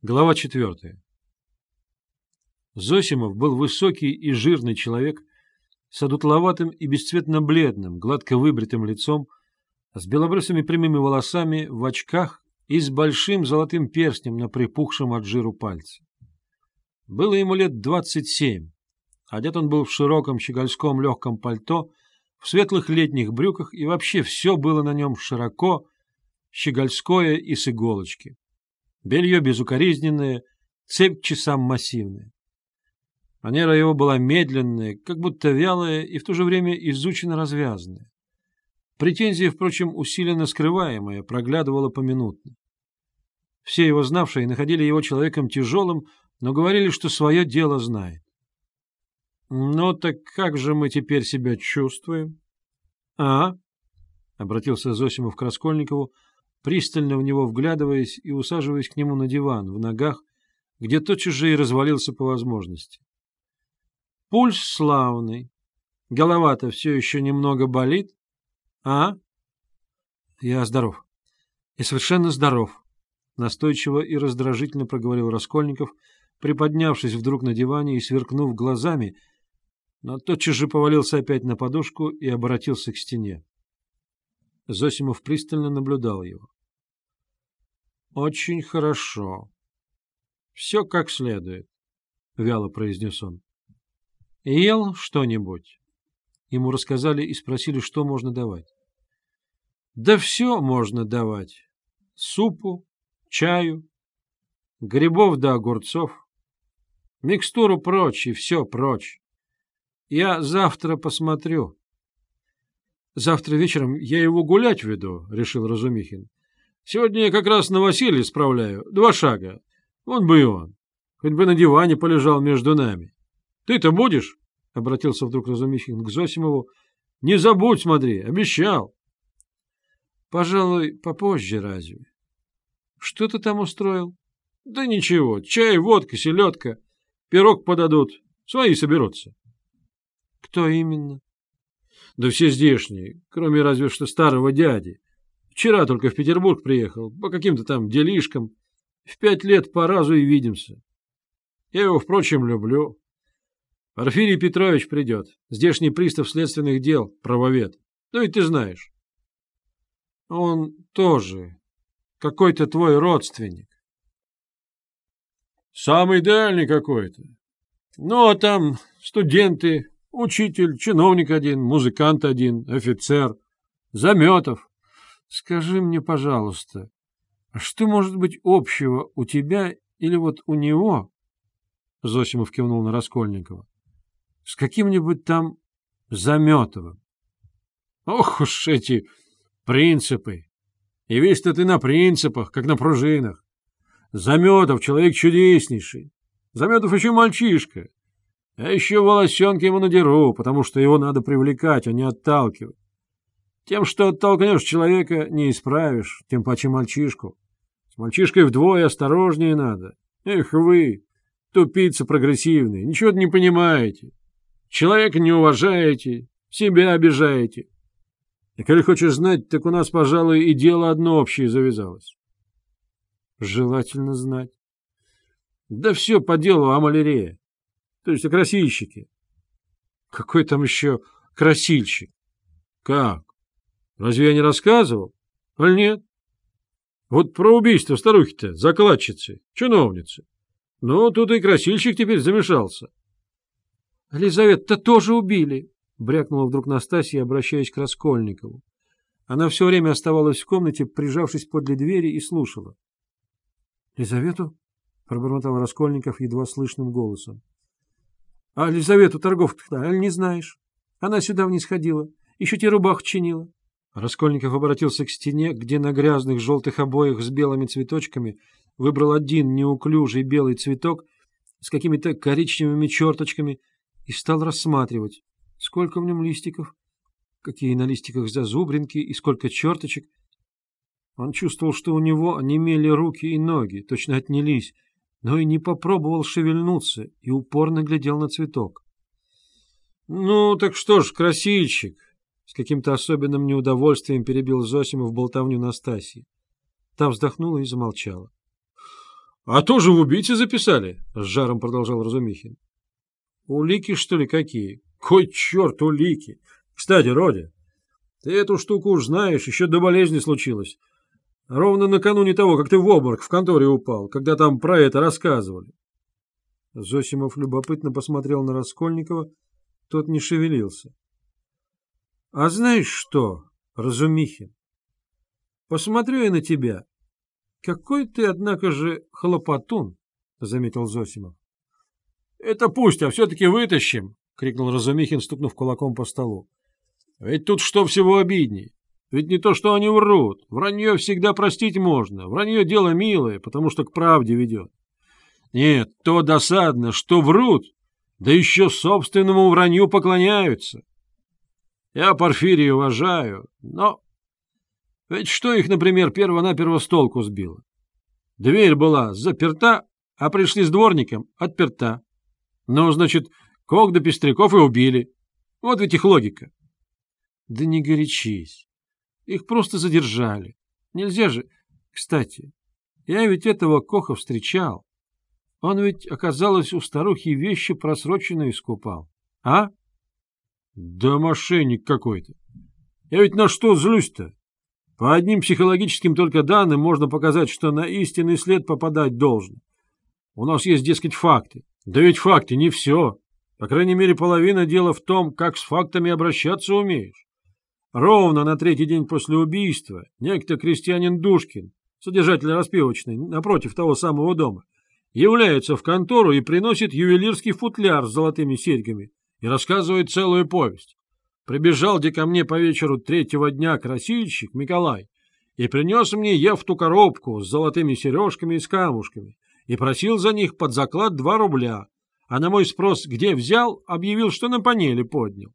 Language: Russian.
Глава четвертая. Зосимов был высокий и жирный человек с одутловатым и бесцветно бледным, гладко выбритым лицом, с белобрысыми прямыми волосами, в очках и с большим золотым перстнем на припухшем от жиру пальце. Было ему лет двадцать семь. Одет он был в широком щегольском легком пальто, в светлых летних брюках, и вообще все было на нем широко, щегольское и с иголочки. Белье безукоризненное, цепь часам массивная. Манера его была медленная, как будто вялая и в то же время изученно развязанная. Претензия, впрочем, усиленно скрываемая, проглядывала поминутно. Все его знавшие находили его человеком тяжелым, но говорили, что свое дело знает. «Ну так как же мы теперь себя чувствуем?» «А?» — обратился Зосимов к Раскольникову, пристально в него вглядываясь и усаживаясь к нему на диван, в ногах, где тотчас же и развалился по возможности. Пульс славный. Голова-то все еще немного болит. А? Я здоров. И совершенно здоров. Настойчиво и раздражительно проговорил Раскольников, приподнявшись вдруг на диване и сверкнув глазами, но тотчас же повалился опять на подушку и обратился к стене. Зосимов пристально наблюдал его. — Очень хорошо. Все как следует, — вяло произнес он. — Ел что-нибудь? Ему рассказали и спросили, что можно давать. — Да все можно давать. Супу, чаю, грибов да огурцов. Микстуру прочь и все прочь. Я завтра посмотрю. Завтра вечером я его гулять веду, — решил Разумихин. Сегодня я как раз на Василия справляю. Два шага. Вон бы и он. Хоть бы на диване полежал между нами. Ты-то будешь? — обратился вдруг Разумихин к Зосимову. — Не забудь, смотри, обещал. — Пожалуй, попозже разве. — Что ты там устроил? — Да ничего, чай, водка, селедка. Пирог подадут. Свои соберутся. — Кто именно? Да все здешние, кроме разве что старого дяди. Вчера только в Петербург приехал, по каким-то там делишкам. В пять лет по разу и видимся. Я его, впрочем, люблю. Порфирий Петрович придет, здешний пристав следственных дел, правовед. Ну и ты знаешь. Он тоже какой-то твой родственник. Самый дальний какой-то. Ну, а там студенты, Учитель, чиновник один, музыкант один, офицер. Заметов. Скажи мне, пожалуйста, а что может быть общего у тебя или вот у него? Зосимов кивнул на Раскольникова. С каким-нибудь там Заметовым. Ох уж эти принципы! И весь-то ты на принципах, как на пружинах. Заметов человек чудеснейший. Заметов еще мальчишка. А еще волосенки ему надеру, потому что его надо привлекать, а не отталкивать. Тем, что оттолкнешь человека, не исправишь, тем паче мальчишку. С мальчишкой вдвое осторожнее надо. Эх вы, тупицы прогрессивные, ничего не понимаете. Человека не уважаете, себя обижаете. И коли хочешь знать, так у нас, пожалуй, и дело одно общее завязалось. Желательно знать. Да все по делу о малярее то есть о красильщике. Какой там еще красильщик? Как? Разве я не рассказывал? Аль нет? Вот про убийство старухи-то, закладчицы, чиновницы. Ну, тут и красильщик теперь замешался. — Лизавета-то тоже убили, — брякнула вдруг Настасья, обращаясь к Раскольникову. Она все время оставалась в комнате, прижавшись подле двери, и слушала. — Лизавету? — пробормотал Раскольников едва слышным голосом. А Лизавету торговку-то, не знаешь? Она сюда вниз ходила, еще тебе рубаху чинила. Раскольников обратился к стене, где на грязных желтых обоях с белыми цветочками выбрал один неуклюжий белый цветок с какими-то коричневыми черточками и стал рассматривать, сколько в нем листиков, какие на листиках зазубринки и сколько черточек. Он чувствовал, что у него онемели руки и ноги, точно отнялись, но и не попробовал шевельнуться и упорно глядел на цветок. — Ну, так что ж, красильщик! — с каким-то особенным неудовольствием перебил Зосимов болтовню Настасьи. Та вздохнула и замолчала. — А тоже в убийце записали, — с жаром продолжал Разумихин. Улики, что ли, какие? Кой черт улики? Кстати, Родя, ты эту штуку уж знаешь, еще до болезни случилось. Ровно накануне того, как ты в обморок в конторе упал, когда там про это рассказывали. Зосимов любопытно посмотрел на Раскольникова, тот не шевелился. — А знаешь что, Разумихин, посмотрю я на тебя. Какой ты, однако же, хлопотун, — заметил Зосимов. — Это пусть, а все-таки вытащим, — крикнул Разумихин, стукнув кулаком по столу. — Ведь тут что всего обидней. Ведь не то, что они врут. Вранье всегда простить можно. Вранье дело милое, потому что к правде ведет. Нет, то досадно, что врут, да еще собственному вранью поклоняются. Я Порфирия уважаю, но... Ведь что их, например, перво-наперво с толку сбило? Дверь была заперта, а пришли с дворником — отперта. Ну, значит, Кок да Пестряков и убили. Вот ведь их логика. Да не горячись. Их просто задержали. Нельзя же... Кстати, я ведь этого Коха встречал. Он ведь, оказалось, у старухи вещи просроченные искупал. А? Да мошенник какой-то. Я ведь на что злюсь-то? По одним психологическим только данным можно показать, что на истинный след попадать должен. У нас есть, дескать, факты. Да ведь факты не все. По крайней мере, половина дела в том, как с фактами обращаться умеешь. Ровно на третий день после убийства некто крестьянин Душкин, содержатель распивочной, напротив того самого дома, является в контору и приносит ювелирский футляр с золотыми серьгами и рассказывает целую повесть. Прибежал где ко мне по вечеру третьего дня красильщик Николай и принес мне ефту коробку с золотыми сережками и с камушками и просил за них под заклад два рубля, а на мой спрос, где взял, объявил, что на панели поднял.